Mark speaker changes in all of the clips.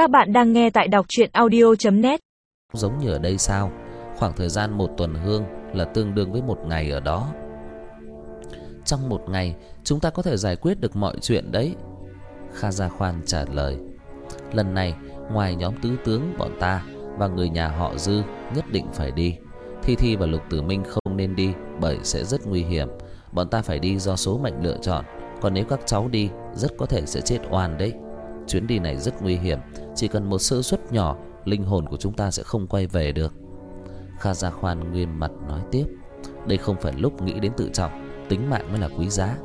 Speaker 1: Các bạn đang nghe tại đọc chuyện audio.net
Speaker 2: Giống như ở đây sao? Khoảng thời gian một tuần hương là tương đương với một ngày ở đó. Trong một ngày, chúng ta có thể giải quyết được mọi chuyện đấy. Kha Gia Khoan trả lời. Lần này, ngoài nhóm tứ tướng bọn ta và người nhà họ Dư nhất định phải đi. Thi Thi và Lục Tử Minh không nên đi bởi sẽ rất nguy hiểm. Bọn ta phải đi do số mệnh lựa chọn, còn nếu các cháu đi, rất có thể sẽ chết oan đấy. Chuyến đi này rất nguy hiểm, chỉ cần một sơ suất nhỏ, linh hồn của chúng ta sẽ không quay về được. Kha Gia Khoan nguyên mặt nói tiếp, đây không phải lúc nghĩ đến tự trọng, tính mạng mới là quý giá.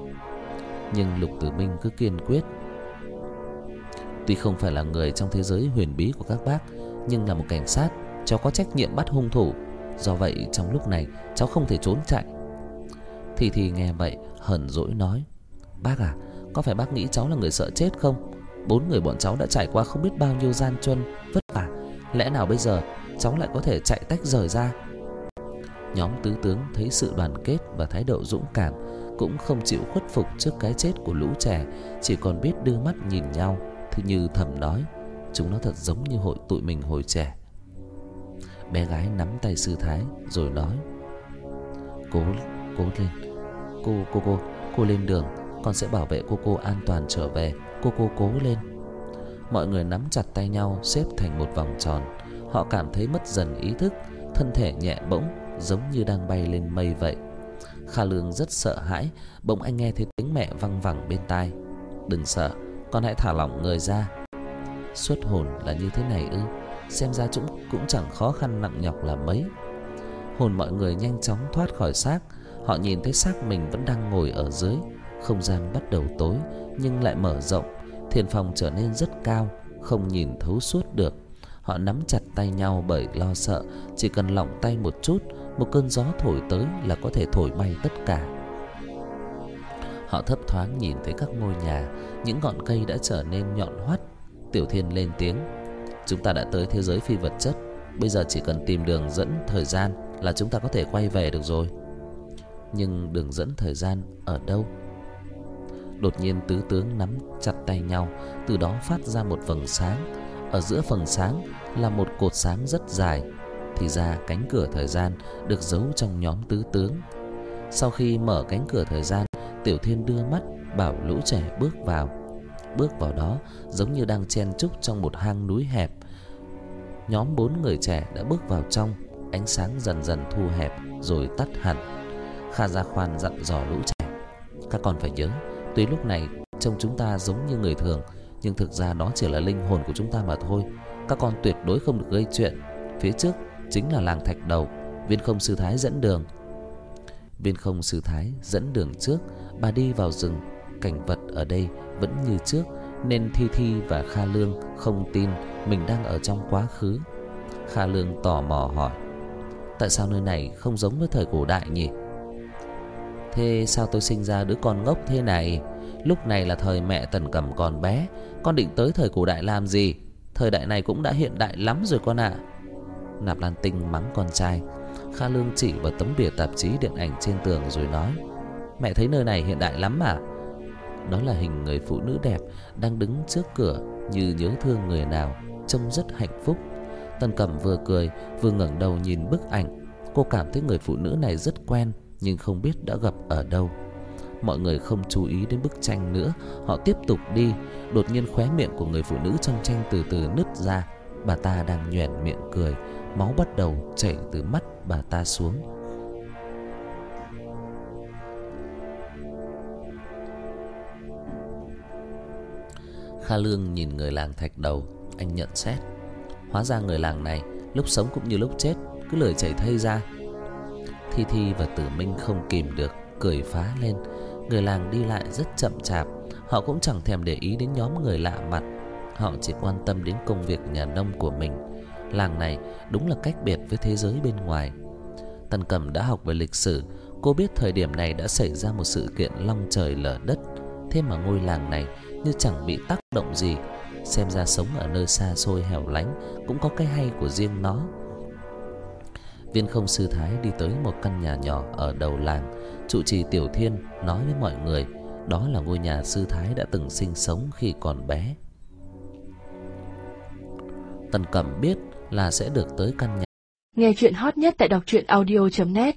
Speaker 2: Nhưng Lục Tử Minh cứ kiên quyết. Tuy không phải là người trong thế giới huyền bí của các bác, nhưng là một cảnh sát, cháu có trách nhiệm bắt hung thủ. Do vậy trong lúc này cháu không thể trốn chạy. Thì thì nghe vậy hờn dỗi nói: "Bác à, có phải bác nghĩ cháu là người sợ chết không? Bốn người bọn cháu đã trải qua không biết bao nhiêu gian truân vất vả, lẽ nào bây giờ cháu lại có thể chạy tách rời ra?" Nhóm tứ tướng thấy sự đoàn kết và thái độ dũng cảm, cũng không chịu khuất phục trước cái chết của lũ trẻ, chỉ còn biết đưa mắt nhìn nhau, thì như thầm nói, chúng nó thật giống như hội tụi mình hồi trẻ. Bé gái nắm tay sư thái rồi nói: "Cố cố lên. Cô cô cô, cô lên đường, con sẽ bảo vệ cô cô an toàn trở về, cô cô cố lên." Mọi người nắm chặt tay nhau xếp thành một vòng tròn, họ cảm thấy mất dần ý thức, thân thể nhẹ bỗng giống như đang bay lên mây vậy. Kha Lương rất sợ hãi, bỗng anh nghe thấy tiếng mẹ văng vẳng bên tai. "Đừng sợ, con hãy thả lỏng người ra." Xuất hồn là như thế này ư? Xem ra chúng cũng chẳng khó khăn nặng nhọc là mấy. Hồn mọi người nhanh chóng thoát khỏi xác, họ nhìn thấy xác mình vẫn đang ngồi ở dưới, không gian bắt đầu tối nhưng lại mở rộng, thiền phòng trở nên rất cao, không nhìn thấu suốt được. Họ nắm chặt tay nhau bởi lo sợ, chỉ cần lỏng tay một chút, một cơn gió thổi tới là có thể thổi bay tất cả. Họ thấp thoáng nhìn thấy các ngôi nhà, những ngọn cây đã trở nên nhọn hoắt. Tiểu Thiên lên tiếng: "Chúng ta đã tới thế giới phi vật chất, bây giờ chỉ cần tìm đường dẫn thời gian là chúng ta có thể quay về được rồi." Nhưng đường dẫn thời gian ở đâu? Đột nhiên tứ tướng nắm chặt tay nhau, từ đó phát ra một vầng sáng. Ở giữa vầng sáng là một cột sáng rất dài, thì ra cánh cửa thời gian được giấu trong nhóm tứ tướng. Sau khi mở cánh cửa thời gian, Tiểu Thiên đưa mắt bảo lũ trẻ bước vào. Bước vào đó giống như đang chen chúc trong một hang núi hẹp. Nhóm bốn người trẻ đã bước vào trong, ánh sáng dần dần thu hẹp rồi tắt hẳn. Kha Gia Khoan dặn dò lũ trẻ: "Các con phải nhớ, tuy lúc này trông chúng ta giống như người thường, nhưng thực ra đó chỉ là linh hồn của chúng ta mà thôi. Các con tuyệt đối không được gây chuyện. Phía trước chính là làng Thạch Đầu, Viên Không sư thái dẫn đường." Viên Không sư thái dẫn đường trước, bà đi vào rừng, cảnh vật ở đây vẫn như trước nên Thi Thi và Kha Lương không tin mình đang ở trong quá khứ. Kha Lương tò mò hỏi: "Tại sao nơi này không giống với thời cổ đại nhỉ?" Thế sao tôi sinh ra đứa con ngốc thế này? Lúc này là thời mẹ Tần Cẩm còn bé, con định tới thời cổ đại làm gì? Thời đại này cũng đã hiện đại lắm rồi con ạ." Nạp Lan Tinh mắng con trai. Kha Lương chỉ vào tấm bìa tạp chí điện ảnh trên tường rồi nói: "Mẹ thấy nơi này hiện đại lắm mà." Đó là hình người phụ nữ đẹp đang đứng trước cửa như nhớ thương người nào, trông rất hạnh phúc. Tần Cẩm vừa cười vừa ngẩng đầu nhìn bức ảnh, cô cảm thấy người phụ nữ này rất quen nhưng không biết đã gặp ở đâu. Mọi người không chú ý đến bức tranh nữa, họ tiếp tục đi, đột nhiên khóe miệng của người phụ nữ trong tranh từ từ nứt ra, bà ta đang nhoẻn miệng cười, máu bắt đầu chảy từ mắt bà ta xuống. Kha Lương nhìn người làng Thạch Đầu, anh nhận xét, hóa ra người làng này lúc sống cũng như lúc chết, cứ lời chảy thây ra. Thi Thi và Tử Minh không kìm được cười phá lên. Người làng đi lại rất chậm chạp, họ cũng chẳng thèm để ý đến nhóm người lạ mặt, họ chỉ quan tâm đến công việc nhà nông của mình. Làng này đúng là cách biệt với thế giới bên ngoài. Tần Cẩm đã học về lịch sử, cô biết thời điểm này đã xảy ra một sự kiện long trời lở đất, thế mà ngôi làng này như chẳng bị tác động gì, xem ra sống ở nơi xa xôi hẻo lánh cũng có cái hay của riêng nó. Viên Không sư thái đi tới một căn nhà nhỏ ở đầu làng, trụ trì Tiểu Thiên nói với mọi người, đó là ngôi nhà sư thái đã từng sinh sống khi còn bé. Tần Cẩm biết là sẽ được tới căn nhà.
Speaker 1: Nghe chuyện hot nhất tại đọc truyện audio.net